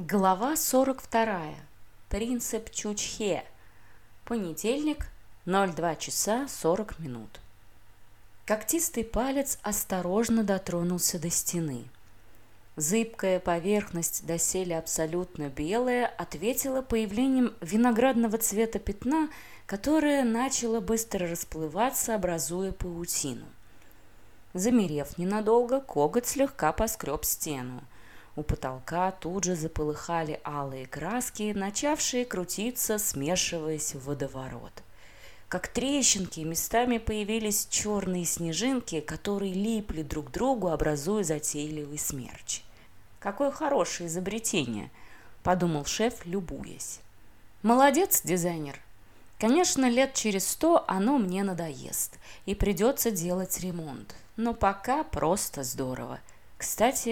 Глава 42. Принцип Чучхе. Понедельник, 02 часа 40 минут. Когтистый палец осторожно дотронулся до стены. Зыбкая поверхность, доселе абсолютно белая, ответила появлением виноградного цвета пятна, которое начало быстро расплываться, образуя паутину. Замерев ненадолго, коготь слегка поскреб стену. У потолка тут же заполыхали алые краски, начавшие крутиться, смешиваясь в водоворот. Как трещинки, местами появились черные снежинки, которые липли друг к другу, образуя затейливый смерч. «Какое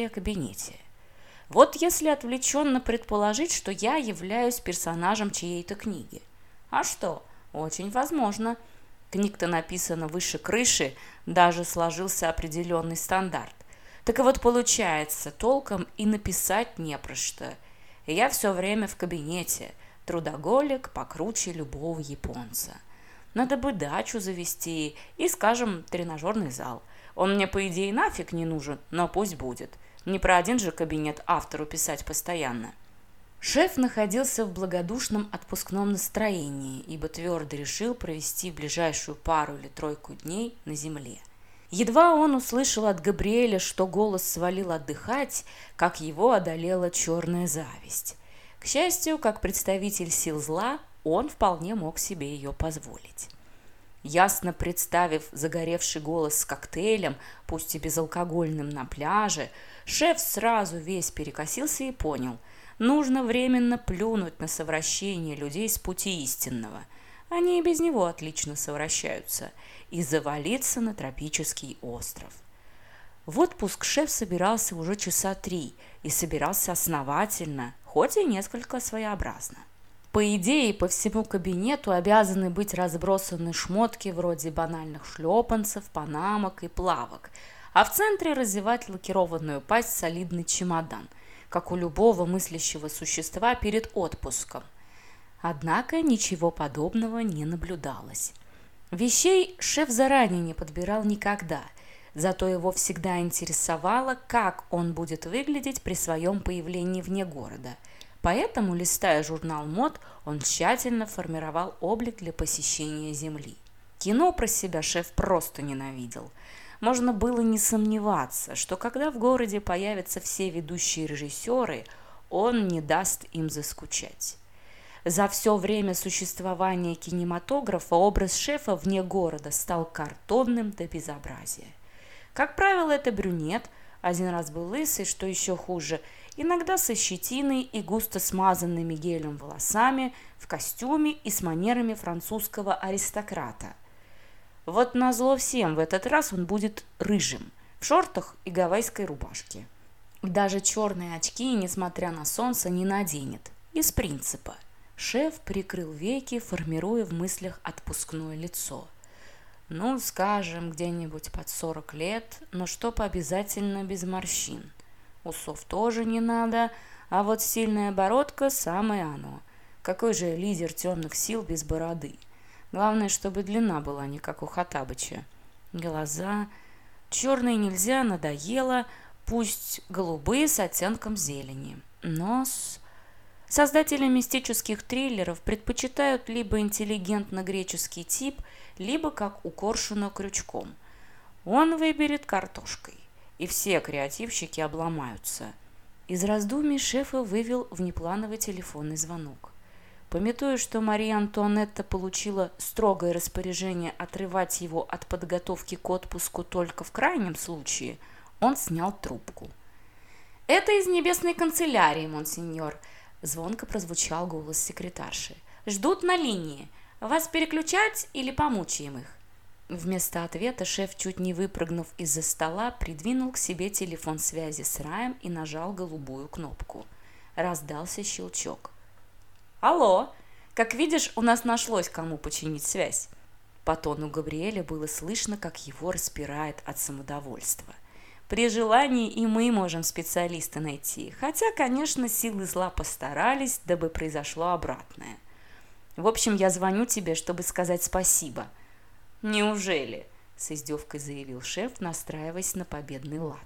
хорошее изобретение!» – подумал шеф, любуясь. «Молодец, дизайнер!» Конечно, лет через сто оно мне надоест, и придется делать ремонт. Но пока просто здорово. Кстати, о кабинете – вот если отвлеченно предположить, что я являюсь персонажем чьей-то книги. А что? Очень возможно. Книг-то написано выше крыши, даже сложился определенный стандарт. Так и вот получается, толком и написать не про что. Я все время в кабинете, трудоголик покруче любого японца. Надо бы дачу завести и, скажем, тренажерный зал. Он мне, по идее, нафиг не нужен, но пусть будет – не про один же кабинет автору писать постоянно. Шеф находился в благодушном отпускном настроении, ибо твердо решил провести ближайшую пару или тройку дней на земле. Едва он услышал от Габриэля, что голос свалил отдыхать, как его одолела черная зависть. К счастью, как представитель сил зла, он вполне мог себе ее позволить. Ясно представив загоревший голос с коктейлем, пусть и безалкогольным на пляже, шеф сразу весь перекосился и понял – нужно временно плюнуть на совращение людей с пути истинного. Они и без него отлично совращаются. И завалиться на тропический остров. В отпуск шеф собирался уже часа три и собирался основательно, хоть и несколько своеобразно. По идее, по всему кабинету обязаны быть разбросаны шмотки вроде банальных шлепанцев, панамок и плавок, а в центре разевать лакированную пасть солидный чемодан, как у любого мыслящего существа перед отпуском. Однако ничего подобного не наблюдалось. Вещей шеф заранее не подбирал никогда, зато его всегда интересовало, как он будет выглядеть при своем появлении вне города – Поэтому, листая журнал мод, он тщательно формировал облик для посещения Земли. Кино про себя шеф просто ненавидел. можно было не сомневаться, что когда в городе появятся все ведущие режиссеры, он не даст им заскучать. За все время существования кинематографа образ шефа вне города стал картонным до безобразия. Как правило, это брюнет, один раз был лысый, что еще хуже, иногда со щетиной и густо смазанными гелем волосами, в костюме и с манерами французского аристократа – Вот назло всем в этот раз он будет рыжим, в шортах и гавайской рубашке. Даже черные очки, несмотря на солнце, не наденет. Из принципа. Шеф прикрыл веки, формируя в мыслях отпускное лицо. Ну, скажем, где-нибудь под 40 лет, но чтоб обязательно без морщин – Усов тоже не надо, а вот сильная бородка – самое оно. Какой же лидер темных сил без бороды? Главное, чтобы длина была не как у Хатабыча. Глаза. Черные нельзя, надоело. Пусть голубые с оттенком зелени. Нос. Создатели мистических триллеров предпочитают либо интеллигентно-греческий тип, либо как у Коршуна крючком. Он выберет картошкой и все креативщики обломаются. Из раздумий шефа вывел внеплановый телефонный звонок. Пометуя, что Мария Антуанетта получила строгое распоряжение отрывать его от подготовки к отпуску только в крайнем случае, он снял трубку. «Это из небесной канцелярии, монсеньор», – звонко прозвучал голос секретарши. «Ждут на линии. Вас переключать или помучаем их?» Вместо ответа шеф, чуть не выпрыгнув из-за стола, придвинул к себе телефон связи с Раем и нажал голубую кнопку. Раздался щелчок. Алло, как видишь, у нас нашлось кому починить связь. По тону Габриэля было слышно, как его распирает от самодовольства. При желании и мы можем специалиста найти, хотя, конечно, силы зла постарались, дабы произошло обратное. В общем, я звоню тебе, чтобы сказать спасибо. Неужели? С издевкой заявил шеф, настраиваясь на победный лад.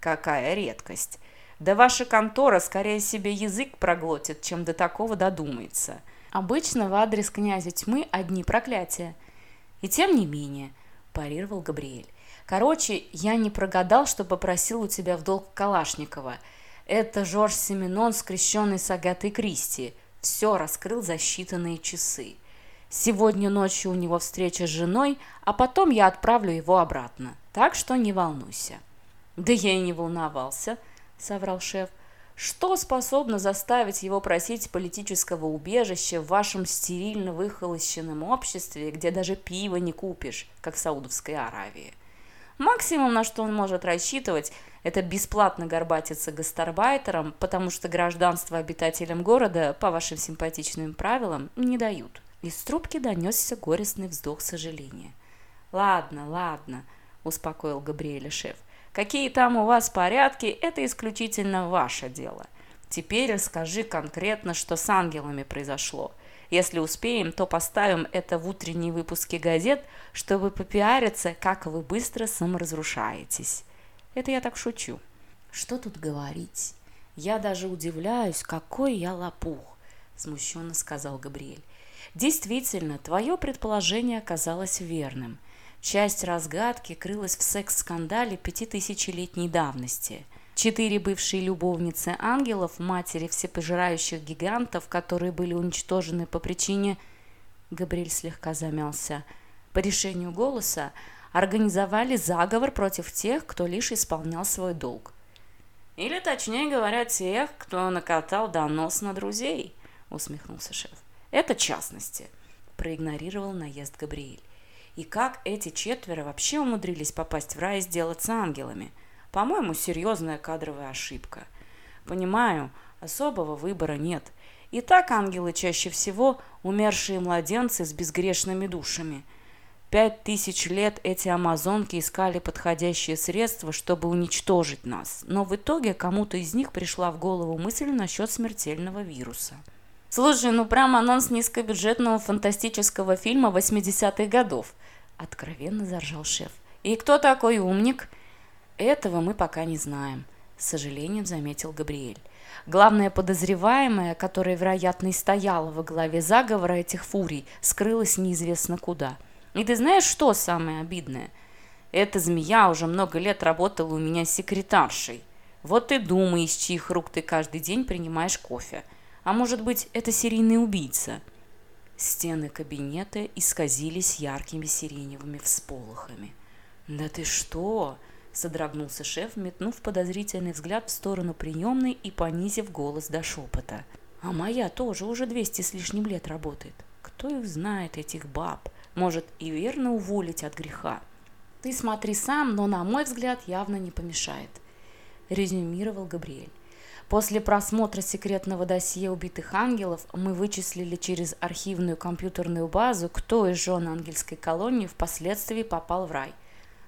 Какая редкость! Да ваша контора скорее себе язык проглотит, чем до такого додумается. Обычно в адрес князя тьмы одни проклятия. И тем не менее, парировал Габриэль. Короче, я не прогадал, что попросил у тебя в долг Калашникова. Это Жорж Семенон, скрещенный с Агатой Кристи. Все раскрыл за считанные часы. Сегодня ночью у него встреча с женой, а потом я отправлю его обратно. Так что не волнуйся. Да я и не волновался, соврал шеф. Что способно заставить его просить политического убежища в вашем стерильно выхолощенном обществе, где даже пива не купишь, как в Саудовской Аравии? Максимум, на что он может рассчитывать, это бесплатно горбатиться гастарбайтером, потому что гражданство обитателям города, по вашим симпатичным правилам, не дают. Из трубки донесся горестный вздох сожаления. «Ладно, ладно», – успокоил Габриэля шеф. Какие там у вас порядки, это исключительно ваше дело. Теперь расскажи конкретно, что с ангелами произошло. Если успеем, то поставим это в утренние выпуски газет, чтобы попиариться, как вы быстро саморазрушаетесь. Это я так шучу. Что тут говорить? Я даже удивляюсь, какой я лопух, смущенно сказал Габриэль. Действительно, твое предположение оказалось верным. Часть разгадки крылась в секс-скандале пятитысячелетней давности – Четыре бывшие любовницы ангелов, матери всепожирающих гигантов, которые были уничтожены по причине... Габриэль слегка замялся. По решению голоса организовали заговор против тех, кто лишь исполнял свой долг. Или, точнее говоря, тех, кто накатал донос на друзей, усмехнулся шеф. Это частности, проигнорировал наезд Габриэль. И как эти четверо вообще умудрились попасть в рай и сделаться ангелами – по-моему, серьезная кадровая ошибка. Понимаю, особого выбора нет. И так ангелы чаще всего умершие младенцы с безгрешными душами. Пять тысяч лет эти амазонки искали подходящие средства, чтобы уничтожить нас, но в итоге кому-то из них пришла в голову мысль насчет смертельного вируса. Слушай, ну прям анонс низкобюджетного фантастического фильма 80-х годов. Откровенно заржал шеф. И кто такой умник? Этого мы пока не знаем, с сожалением заметил Габриэль. Главная подозреваемая, которая, вероятно, и стояла во главе заговора этих фурий, скрылась неизвестно куда. И ты знаешь, что самое обидное? Эта змея уже много лет работала у меня секретаршей. Вот и думай, из чьих рук ты каждый день принимаешь кофе – А может быть, это серийный убийца? Стены кабинета исказились яркими сиреневыми всполохами. «Да ты что!» Содрогнулся шеф, метнув подозрительный взгляд в сторону приемной и понизив голос до шепота. «А моя тоже уже двести с лишним лет работает. Кто их знает, этих баб? Может, и верно уволить от греха. Ты смотри сам, но, на мой взгляд, явно не помешает», – резюмировал Габриэль. После просмотра секретного досье убитых ангелов мы вычислили через архивную компьютерную базу, кто из жен ангельской колонии впоследствии попал в рай –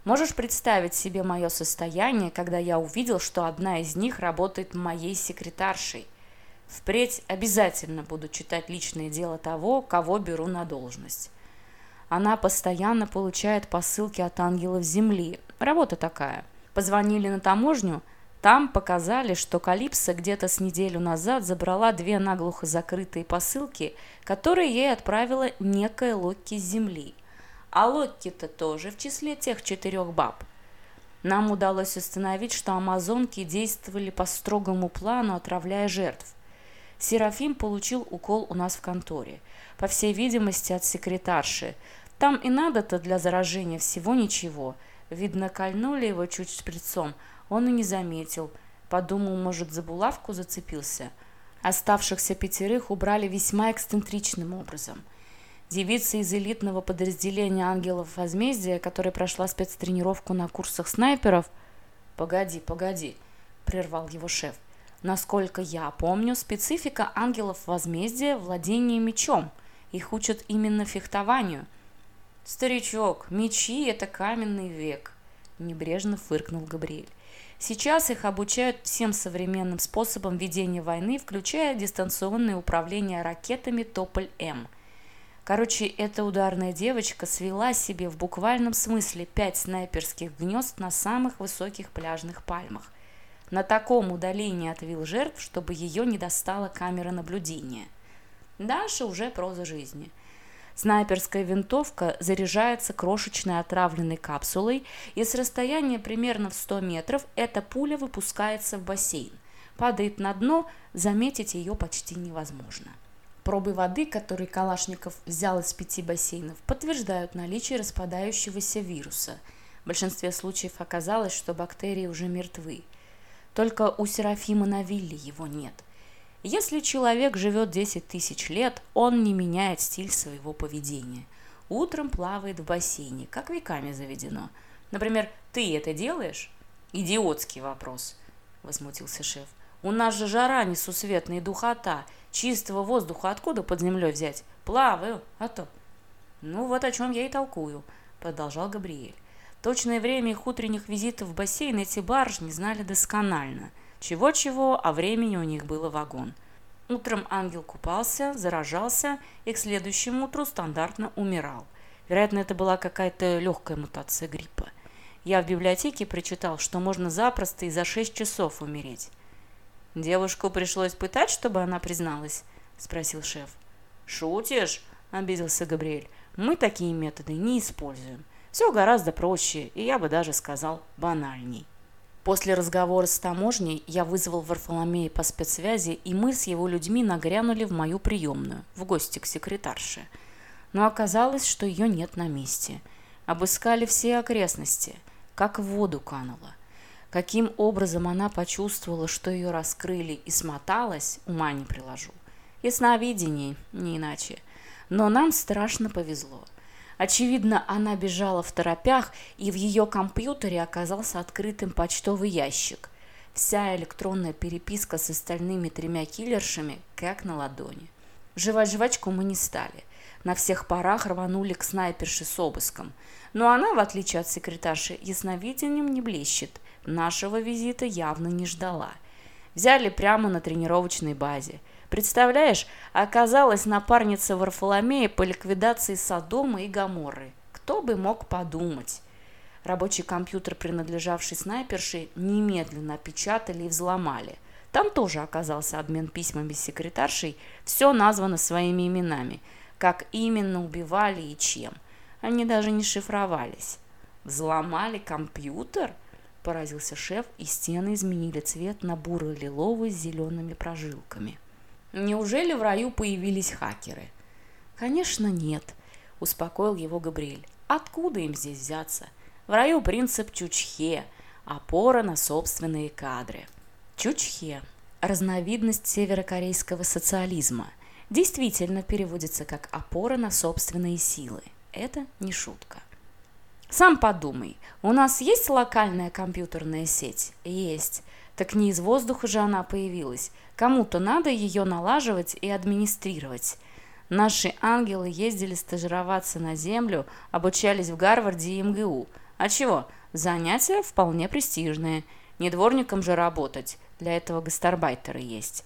Можешь представить себе мое состояние, когда я увидел, что одна из них работает моей секретаршей? Впредь обязательно буду читать личное дело того, кого беру на должность. Она постоянно получает посылки от ангелов Земли. Работа такая. Позвонили на таможню, там показали, что Калипсо где-то с неделю назад забрала две наглухо закрытые посылки, которые ей отправила некая Локки с Земли – а Локки-то тоже в числе тех четырех баб. Нам удалось установить, что амазонки действовали по строгому плану, отравляя жертв. Серафим получил укол у нас в конторе. По всей видимости, от секретарши. Там и надо-то для заражения всего ничего. Видно, кольнули его чуть шприцом. Он и не заметил. Подумал, может, за булавку зацепился. Оставшихся пятерых убрали весьма эксцентричным образом – Девица из элитного подразделения ангелов возмездия, которая прошла спецтренировку на курсах снайперов. «Погоди, погоди», – прервал его шеф. «Насколько я помню, специфика ангелов возмездия – владение мечом. Их учат именно фехтованию». «Старичок, мечи – это каменный век», – небрежно фыркнул Габриэль. Сейчас их обучают всем современным способам ведения войны, включая дистанционное управление ракетами «Тополь-М». Короче, эта ударная девочка свела себе в буквальном смысле пять снайперских гнезд на самых высоких пляжных пальмах. На таком удалении от вил жертв, чтобы ее не достала камера наблюдения. Дальше уже проза жизни – Снайперская винтовка заряжается крошечной отравленной капсулой, и с расстояния примерно в 100 метров эта пуля выпускается в бассейн. Падает на дно, заметить ее почти невозможно. Пробы воды, которые Калашников взял из пяти бассейнов, подтверждают наличие распадающегося вируса. В большинстве случаев оказалось, что бактерии уже мертвы. Только у Серафима Навилли его нет – Если человек живет 10 тысяч лет, он не меняет стиль своего поведения. Утром плавает в бассейне, как веками заведено. Например, ты это делаешь? Идиотский вопрос, возмутился шеф. У нас же жара несусветная и духота. Чистого воздуха откуда под землей взять? Плаваю, а то. Ну вот о чем я и толкую, продолжал Габриэль. Точное время их утренних визитов в бассейн эти барышни знали досконально – чего-чего, а времени у них было вагон. Утром ангел купался, заражался и к следующему утру стандартно умирал. Вероятно, это была какая-то легкая мутация гриппа. Я в библиотеке прочитал, что можно запросто и за 6 часов умереть. «Девушку пришлось пытать, чтобы она призналась?» – спросил шеф. «Шутишь?» – обиделся Габриэль. «Мы такие методы не используем. Все гораздо проще, и я бы даже сказал банальней». После разговора с таможней я вызвал Варфоломея по спецсвязи, и мы с его людьми нагрянули в мою приемную, в гости к секретарше. Но оказалось, что ее нет на месте. Обыскали все окрестности, как в воду канула. Каким образом она почувствовала, что ее раскрыли и смоталась, ума не приложу. Ясновидение, не иначе. Но нам страшно повезло – Очевидно, она бежала в торопях, и в ее компьютере оказался открытым почтовый ящик. Вся электронная переписка с остальными тремя киллершами как на ладони. Жевать жвачку мы не стали. На всех парах рванули к снайперше с обыском. Но она, в отличие от секретарши, ясновидением не блещет. Нашего визита явно не ждала. Взяли прямо на тренировочной базе – Представляешь, оказалась напарница Варфоломея по ликвидации Содома и Гаморы. Кто бы мог подумать? Рабочий компьютер, принадлежавший снайперше, немедленно опечатали и взломали. Там тоже оказался обмен письмами с секретаршей, все названо своими именами, как именно убивали и чем. Они даже не шифровались. «Взломали компьютер?» – поразился шеф, и стены изменили цвет на буро-лиловый с зелеными прожилками – Неужели в раю появились хакеры? Конечно, нет, успокоил его Габриэль. Откуда им здесь взяться? В раю принцип чучхе, опора на собственные кадры. Чучхе – разновидность северокорейского социализма. Действительно переводится как опора на собственные силы. Это не шутка. Сам подумай, у нас есть локальная компьютерная сеть? Есть. Так не из воздуха же она появилась. Кому-то надо ее налаживать и администрировать. Наши ангелы ездили стажироваться на Землю, обучались в Гарварде и МГУ. А чего? Занятия вполне престижные. Не дворником же работать. Для этого гастарбайтеры есть.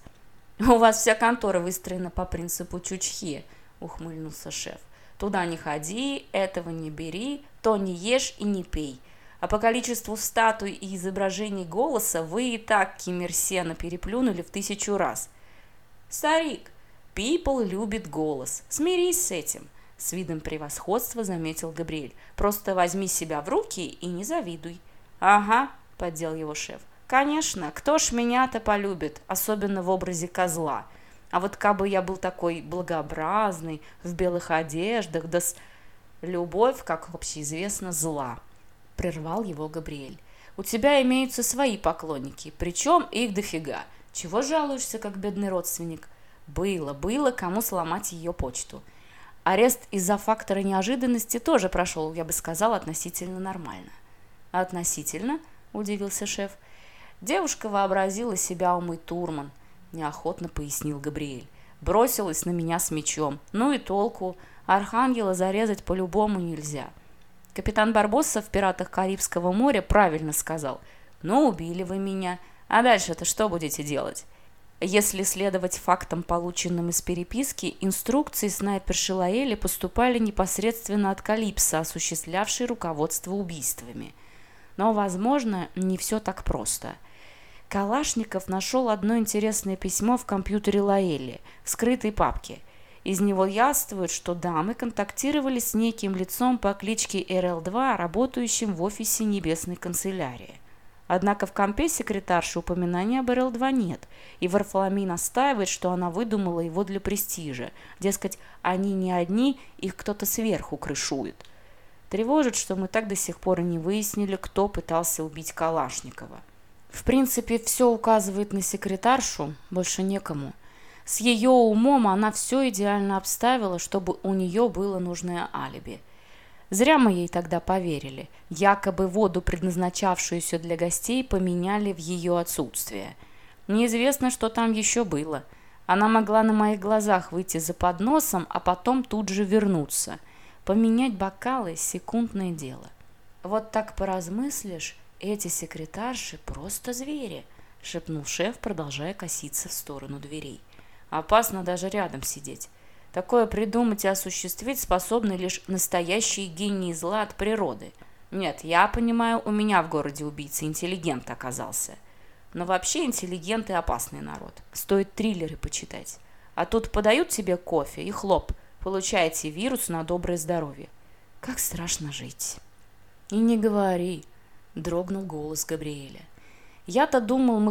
«У вас вся контора выстроена по принципу чучхи», — ухмыльнулся шеф. «Туда не ходи, этого не бери, то не ешь и не пей а по А по количеству статуй и изображений голоса вы и так Кимирсена переплюнули в тысячу раз. Старик, people любит голос. Смирись с этим. С видом превосходства заметил Габриэль. Просто возьми себя в руки и не завидуй. Ага, поддел его шеф. Конечно, кто ж меня-то полюбит, особенно в образе козла. А вот кабы я был такой благообразный, в белых одеждах, да с... Любовь, как общеизвестно, зла прервал его Габриэль. «У тебя имеются свои поклонники, причем их дофига. Чего жалуешься, как бедный родственник? Было, было кому сломать ее почту. Арест из-за фактора неожиданности тоже прошел, я бы сказал, относительно нормально». «Относительно?» – удивился шеф. «Девушка вообразила себя умы Турман», – неохотно пояснил Габриэль. «Бросилась на меня с мечом. Ну и толку. Архангела зарезать по-любому нельзя». Капитан Барбосса в «Пиратах Карибского моря» правильно сказал «Ну, убили вы меня, а дальше-то что будете делать?» Если следовать фактам, полученным из переписки, инструкции снайперши Лаэли поступали непосредственно от Калипса, осуществлявшей руководство убийствами. Но, возможно, не все так просто. Калашников нашел одно интересное письмо в компьютере Лаэли, в скрытой папке – из него яствует, что дамы контактировали с неким лицом по кличке РЛ-2, работающим в офисе Небесной канцелярии. Однако в компе секретарши упоминания об РЛ-2 нет, и Варфоломей настаивает, что она выдумала его для престижа. Дескать, они не одни, их кто-то сверху крышует. Тревожит, что мы так до сих пор и не выяснили, кто пытался убить Калашникова. В принципе, все указывает на секретаршу, больше некому – С ее умом она все идеально обставила, чтобы у нее было нужное алиби – Зря мы ей тогда поверили. Якобы воду, предназначавшуюся для гостей, поменяли в ее отсутствие. Неизвестно, что там еще было. Она могла на моих глазах выйти за подносом, а потом тут же вернуться. Поменять бокалы – секундное дело. Вот так поразмыслишь, эти секретарши просто звери, шепнул шеф, продолжая коситься в сторону дверей. Опасно даже рядом сидеть. Такое придумать и осуществить способны лишь настоящие гении зла от природы. Нет, я понимаю, у меня в городе убийца интеллигент оказался. Но вообще интеллигенты опасный народ. Стоит триллеры почитать. А тут подают тебе кофе и хлоп, получаете вирус на доброе здоровье. Как страшно жить. И не говори, дрогнул голос Габриэля. Я-то думал, мы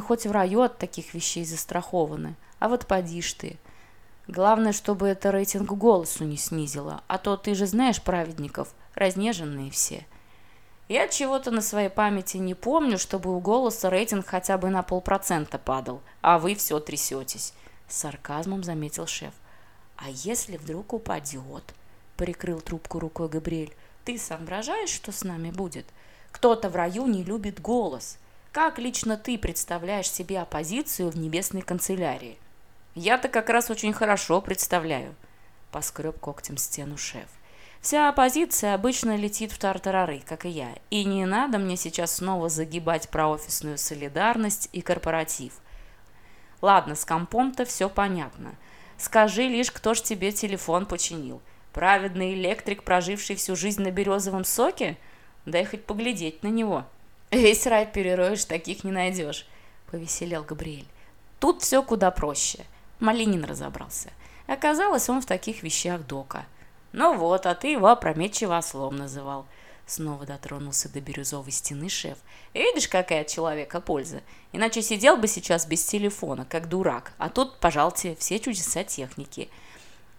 хоть в раю от таких вещей застрахованы. А вот поди ж ты. Главное, чтобы это рейтинг голосу не снизило, а то ты же знаешь праведников, разнеженные все. Я чего-то на своей памяти не помню, чтобы у голоса рейтинг хотя бы на полпроцента падал, а вы все трясетесь. С сарказмом заметил шеф. А если вдруг упадет? Прикрыл трубку рукой Габриэль. Ты соображаешь, что с нами будет? Кто-то в раю не любит голос. как лично ты представляешь себе оппозицию в небесной канцелярии? Я-то как раз очень хорошо представляю, поскреб когтем стену шеф. Вся оппозиция обычно летит в тартарары, как и я. И не надо мне сейчас снова загибать про офисную солидарность и корпоратив. Ладно, с компом-то все понятно. Скажи лишь, кто ж тебе телефон починил. Праведный электрик, проживший всю жизнь на березовом соке? Дай хоть поглядеть на него. Весь рай перероешь, таких не найдешь, повеселел Габриэль. Тут все куда проще. Малинин разобрался. Оказалось, он в таких вещах дока. Ну вот, а ты его опрометчиво ослом называл. Снова дотронулся до бирюзовой стены шеф. Видишь, какая от человека польза. Иначе сидел бы сейчас без телефона, как дурак. А тут, пожалуйте, все чудеса техники.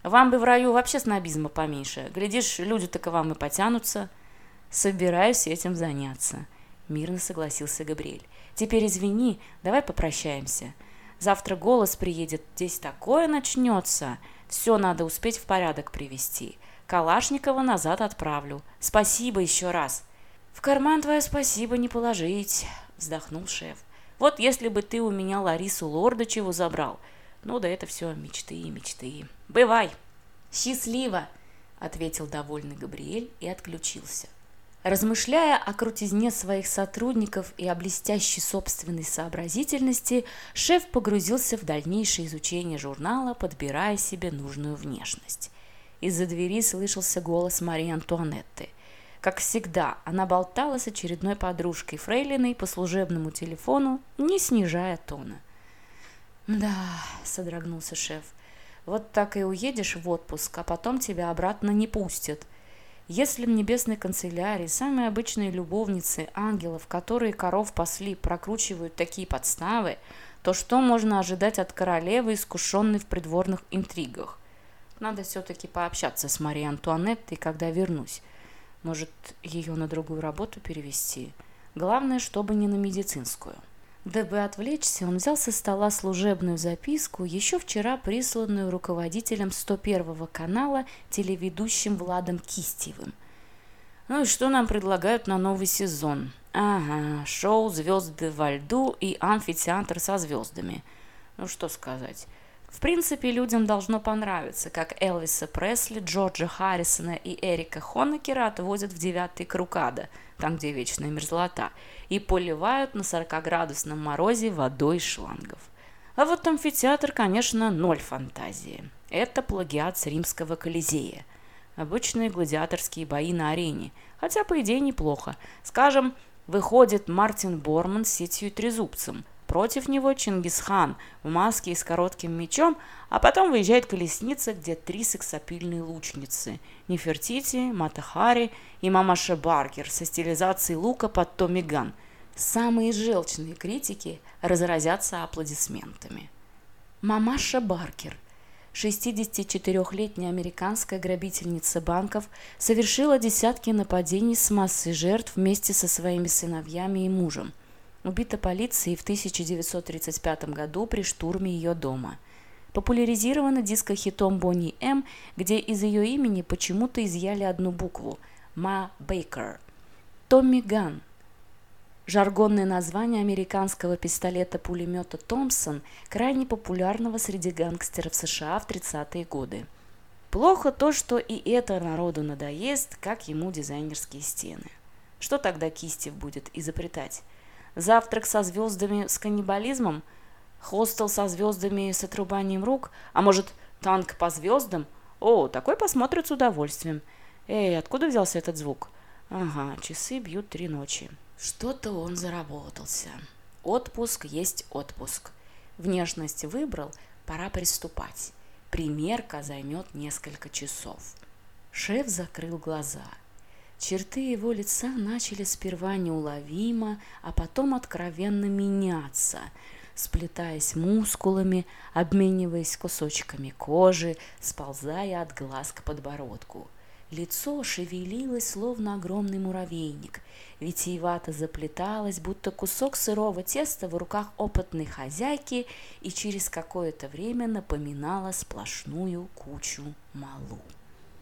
Вам бы в раю вообще снобизма поменьше. Глядишь, люди-то к вам и потянутся. Собираюсь этим заняться. Мирно согласился Габриэль. Теперь извини, давай попрощаемся. Завтра голос приедет, здесь такое начнется. Все надо успеть в порядок привести. Калашникова назад отправлю. Спасибо еще раз. В карман твое спасибо не положить, вздохнул шеф. Вот если бы ты у меня Ларису Лордочеву забрал. Ну да это все мечты и мечты. Бывай. Счастливо, ответил довольный Габриэль и отключился. Размышляя о крутизне своих сотрудников и о блестящей собственной сообразительности, шеф погрузился в дальнейшее изучение журнала, подбирая себе нужную внешность. Из-за двери слышался голос Марии Антуанетты. Как всегда, она болтала с очередной подружкой Фрейлиной по служебному телефону, не снижая тона. «Да», — содрогнулся шеф, — «вот так и уедешь в отпуск, а потом тебя обратно не пустят». Если в небесной канцелярии самые обычные любовницы ангелов, которые коров пасли, прокручивают такие подставы, то что можно ожидать от королевы, искушенной в придворных интригах? Надо все-таки пообщаться с Марией Антуанеттой, когда вернусь. Может, ее на другую работу перевести? Главное, чтобы не на медицинскую. Дабы отвлечься, он взял со стола служебную записку, еще вчера присланную руководителем 101-го канала телеведущим Владом Кистьевым. Ну и что нам предлагают на новый сезон? Ага, шоу «Звезды во льду» и амфитеатр со звездами. Ну что сказать. В В принципе, людям должно понравиться, как Элвиса Пресли, Джорджа Харрисона и Эрика Хонекера отводят в девятый Крукада, там, где вечная мерзлота, и поливают на 40-градусном морозе водой шлангов. А вот амфитеатр, конечно, ноль фантазии. Это плагиат с римского Колизея. Обычные гладиаторские бои на арене. Хотя, по идее, неплохо. Скажем, выходит Мартин Борман с сетью трезубцем – против него Чингисхан в маске и с коротким мечом, а потом выезжает колесница, где три сексапильные лучницы – Нефертити, Матахари и Мамаша Баркер со стилизацией лука под Томми Ган. Самые желчные критики разразятся аплодисментами. Мамаша Баркер 64-летняя американская грабительница банков совершила десятки нападений с массой жертв вместе со своими сыновьями и мужем – убита полицией в 1935 году при штурме ее дома. Популяризирована диско-хитом Бонни М, где из ее имени почему-то изъяли одну букву – Ма Бейкер. Томми Ган – жаргонное название американского пистолета-пулемета «Томпсон», крайне популярного среди гангстеров США в 30-е годы. Плохо то, что и это народу надоест, как ему дизайнерские стены. Что тогда Кистев будет изобретать? завтрак со звездами с каннибализмом, хостел со звездами с отрубанием рук, а может, танк по звездам? О, такой посмотрят с удовольствием. Эй, откуда взялся этот звук? Ага, часы бьют три ночи. Что-то он заработался. Отпуск есть отпуск. Внешность выбрал, пора приступать. Примерка займет несколько часов. Шеф закрыл глаза – Черты его лица начали сперва неуловимо, а потом откровенно меняться, сплетаясь мускулами, обмениваясь кусочками кожи, сползая от глаз к подбородку. Лицо шевелилось, словно огромный муравейник, витиевато заплеталось, будто кусок сырого теста в руках опытной хозяйки и через какое-то время напоминало сплошную кучу малу.